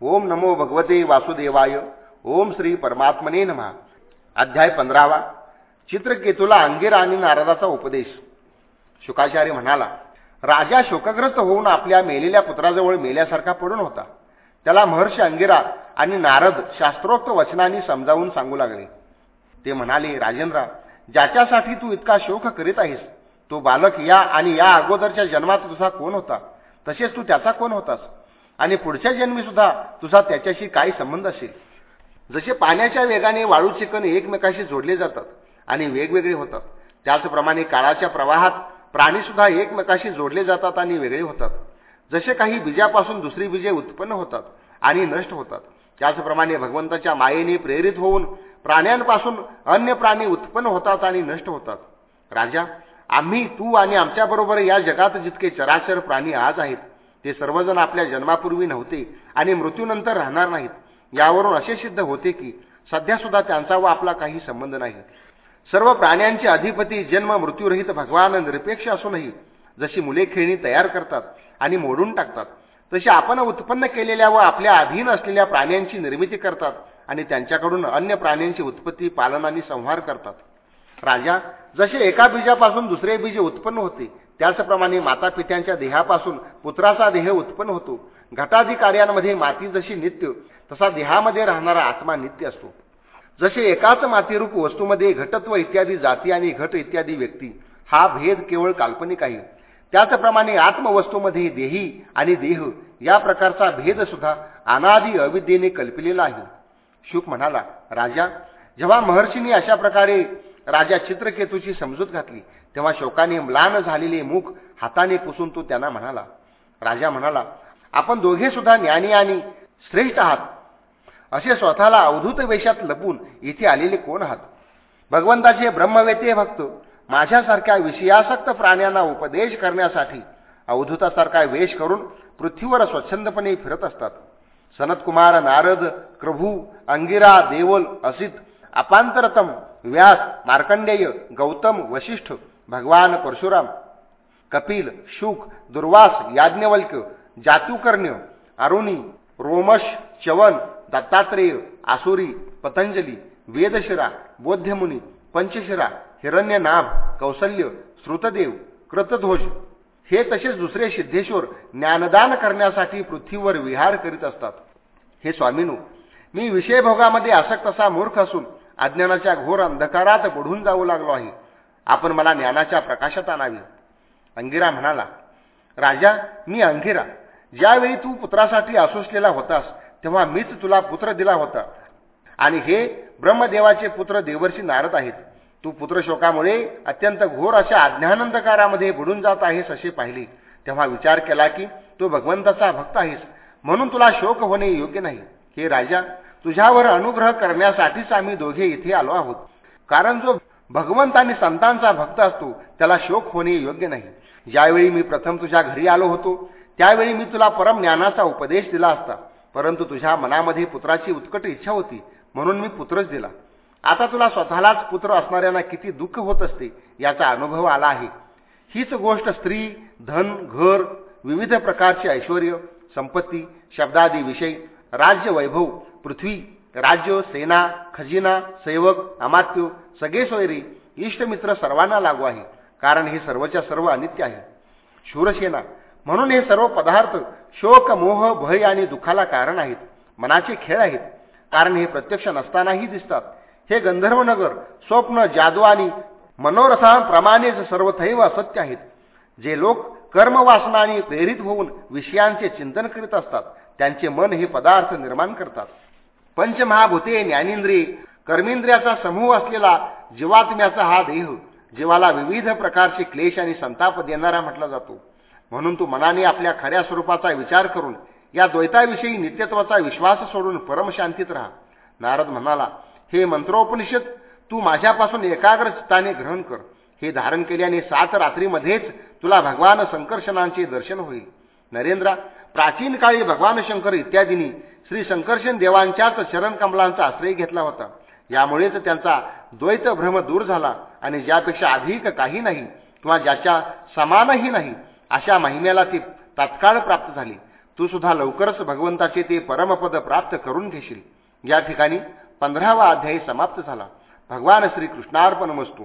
ओम नमो भगवते वासुदेवाय. ओम श्री परमात्मने नमः. अध्याय पंधरावा. चित्रकेतूला अंगिरा आणि नारदाचा उपदेश. शुकाचार्य म्हणाला राजा शोकग्रस्त होऊन आपल्या मेलेल्या पुत्राजवळ मेल्यासारखा पडून होता. त्याला महर्षी अंगिरा आणि नारद शास्त्रोक्त वचनांनी समजावून सांगू लागले. ते म्हणाले राजेंद्रा ज्याच्यासाठी तू इतका शोक करीत आहेस तो बालक या आणि या अगोदरच्या जन्मात तुझा कोण होता? तसेच तू त्याचा कोण होतास? आणि पुढच्या जन्मी सुद्धा तुझा त्याच्याशी काही संबंध असेल. जसे पाण्याच्या वेगाने वाळू चिकन एकमेकाशी जोडले जातात आणि वेगवेगळे होतात त्याचप्रमाणे काळाच्या प्रवाहात प्राणीसुद्धा एकमेकाशी जोडले जातात आणि वेगळे होतात. जसे काही बीजापासून दुसरी बीजे उत्पन्न होतात आणि नष्ट होतात. त्याचप्रमाणे भगवंताच्या मायेने प्रेरित होऊन प्राण्यांपासून अन्य प्राणी उत्पन्न होतात आणि नष्ट होतात. राजा आम्ही तू आणि आमच्याबरोबर या जगात जितके चराचर प्राणी आज आहेत ते सर्वजण आपल्या जन्मापूर्वी नव्हते आणि मृत्यूनंतर राहणार नाहीत. यावरून असे सिद्ध होते की सध्यासुद्धा त्यांचा व आपला काही संबंध नाही. सर्व प्राण्यांचे अधिपती जन्म मृत्यूरहित भगवान निरपेक्ष असूनही जशी मुले खेळणी तयार करतात आणि मोडून टाकतात तशी आपण उत्पन्न केलेल्या व आपल्या अधीन असलेल्या प्राण्यांची निर्मिती करतात आणि त्यांच्याकडून अन्य प्राण्यांची उत्पत्ती पालन आणि संहार करतात. राजा जसे एका बीजापासून दुसरे बीज उत्पन्न होते त्याचप्रमाणे माता पित्यांच्या देहापासून पुत्राचा देह उत्पन्न होतो. घटाधिकार्यांमध्ये माती जशी नित्य तसा देहामध्ये राहणारा आत्मा नित्य असतो. जसे एकाच मातीरूप वस्तूमध्ये घटत्व इत्यादी जाती आणि घट इत्यादी व्यक्ती हा भेद केवळ काल्पनिक आहे. त्याचप्रमाणे आत्मवस्तूमध्ये देही आणि देह या प्रकारचा भेद सुद्धा अनादी अविद्येने कल्पिलेला आहे. शुक म्हणाला राजा जेव्हा महर्षींनी अशा प्रकारे राजा चित्रकेतूची समजूत घातली. तेव्हा शोकाने म्लान झालेले मुख हाताने पुसून तो त्यांना म्हणाला राजा म्हणाला आपण दोघे सुद्धा ज्ञानी आणि श्रेष्ठ आहात. असे स्वतःला अवधूत वेशात लपून इथे आलेले कोण आहात? भगवंताचे ब्रह्मवेते भक्त माझ्यासारख्या विषयासक्त प्राण्यांना उपदेश करण्यासाठी अवधूतासारखा वेश करून पृथ्वीवर स्वच्छंदपणे फिरत असतात. सनतकुमार नारद प्रभू अंगिरा देवल असित अपांतरतम व्यास मार्कंडेय गौतम वशिष्ठ भगवान परशुराम कपिल शुक दुर्वास याज्ञवल्क्य जातुकर्ण्य अरुणी रोमश चवन दत्तात्रेय आसुरी पतंजली वेदशिरा बोध्यमुनी पंचशिरा हिरण्यनाभ कौसल्य श्रुतदेव कृतध्वज. हे तसेच दुसरे सिद्धेश्वर ज्ञानदान करण्यासाठी पृथ्वीवर विहार करीत असतात. हे स्वामीनू मी विषयभोगामध्ये आसक्त असा मूर्ख असून अज्ञानाच्या घोर अंधकारात बुडून जाऊ लागलो आहे. आपण मला ज्ञानाच्या प्रकाशात आणावी. अंगिरा म्हणाला राजा मी अंगिरा. ज्यावेळी तू पुत्रासाठी असोसलेला होतास तेव्हा मीच तुला पुत्र दिला होता. आणि हे ब्रह्मदेवाचे पुत्र देवर्षी नारद आहेत. तू पुत्रशोकामुळे अत्यंत घोर अशा अज्ञानंदकारामध्ये बुडून जात आहेस असे पाहिले. तेव्हा विचार केला की तू भगवंताचा भक्त आहेस. म्हणून तुला शोक होणे योग्य नाही. हे राजा तुझ्यावर अनुग्रह करण्यासाठीच आम्ही दोघे इथे आलो आहोत. कारण जो भगवंत आणि संतांचा भक्त असतो त्याला शोक होणे योग्य नाही. ज्यावेळी मी प्रथम तुझ्या घरी आलो होतो त्यावेळी मी तुला परम ज्ञानाचा उपदेश दिला असता. परंतु तुझ्या मनामध्ये पुत्राची उत्कट इच्छा होती म्हणून मी पुत्रच दिला. आता तुला स्वतःलाच पुत्र असणाऱ्यांना किती दुःख होत असते याचा अनुभव आला आहे. हीच गोष्ट स्त्री धन घर विविध प्रकारचे ऐश्वर संपत्ती शब्दादी विषय राज्य वैभव पृथ्वी राज्य सेना खजिना सेवक अमात्य सगळे सोयरी इष्टमित्र सर्वांना लागू आहे कारण हे सर्वच्या सर्व अनित्य आहे. शूरसेना म्हणून हे सर्व पदार्थ शोक मोह भय आणि दुःखाला कारण आहेत मनाचे खेळ आहेत कारण हे प्रत्यक्ष नसतानाही दिसतात. हे गंधर्वनगर स्वप्न जादू आणि मनोरथांप्रमाणेच सर्वथैव असत्य आहेत. जे लोक कर्मवासनाने प्रेरित होऊन विषयांचे चिंतन करीत असतात त्यांचे मन हे पदार्थ निर्माण करतात. पंचमहाभूते ज्ञानेंद्रिय कर्मेंद्रियाचा समूह असलेला जीवात्म्याचा हा देह जीवाला विविध प्रकारचे क्लेश आणि संताप देणारा म्हटला जातो. म्हणून तू मनाने आपल्या खऱ्या स्वरूपाचा विचार करून या द्वैताविषयी नित्यत्वाचा विश्वास सोडून परमशांतीत राहा. नारद म्हणाला हे मंत्रोपनिषद तू माझ्यापासून एकाग्र चित्ताने ग्रहण कर. हे धारण केल्याने सात रात्रीमध्येच तुला भगवान संकर्षणांचे दर्शन होईल. नरेंद्रा प्राचीन काळी भगवान शंकर इत्यादींनी श्री शंकरसेन देवांच्याच चरणकमलांचा आश्रय घेतला होता. यामुळेच त्यांचा द्वैत भ्रम दूर झाला आणि ज्यापेक्षा अधिक काही नाही किंवा ज्याच्या समानही नाही अशा महिन्याला ती तात्काळ प्राप्त झाली. तू सुद्धा लवकरच भगवंताचे ते परमपद प्राप्त करून घेशील. या ठिकाणी पंधरावा अध्यायी समाप्त झाला. भगवान श्रीकृष्णार्पण वस्तू